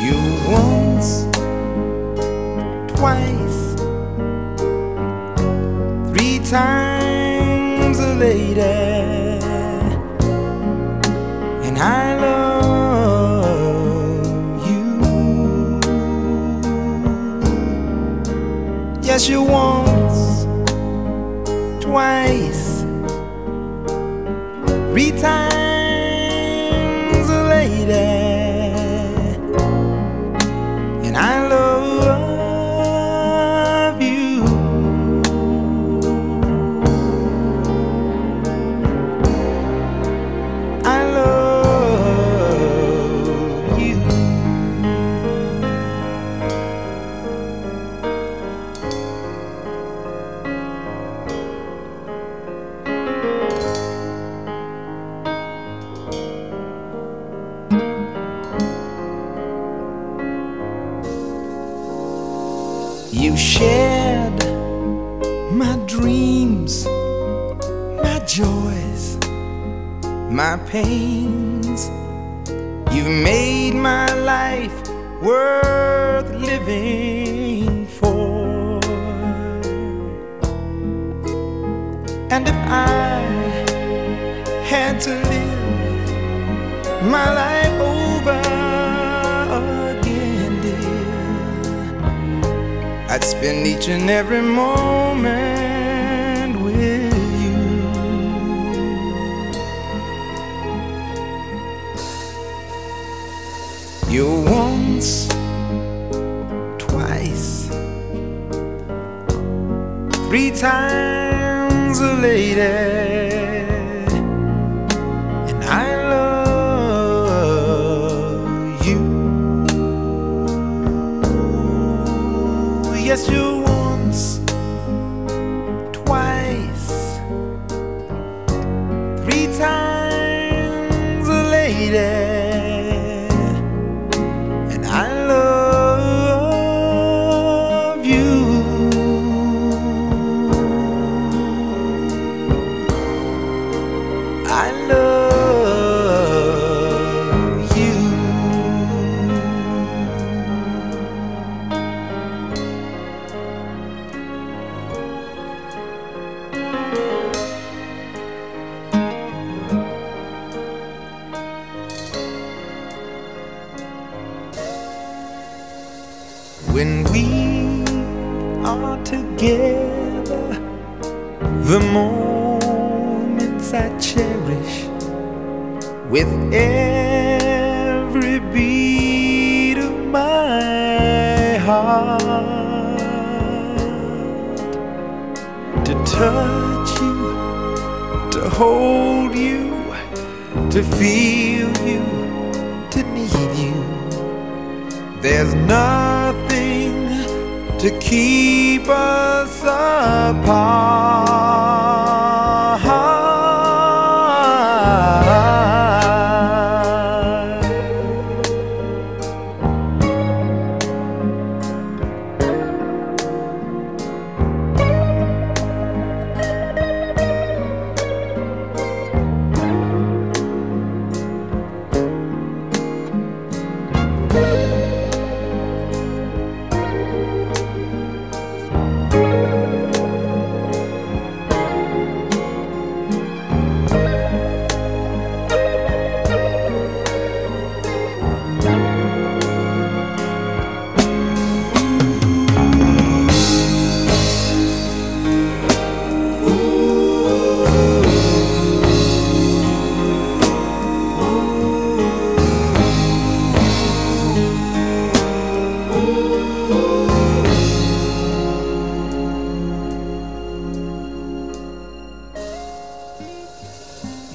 You once, twice, three times a lady, and I love you. Yes, you once, twice, three times You shared my dreams, my joys, my pains. You've made my life worth living for. And if I had to live my life over I'd spend each and every moment with you. You're once, twice, three times a lady, Yes, you once, When we are together, the moments I cherish with every beat of my heart. To touch you, to hold you, to feel you, to need you. There's nothing to keep us apart.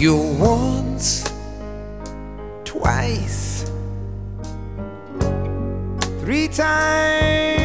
You once, twice, three times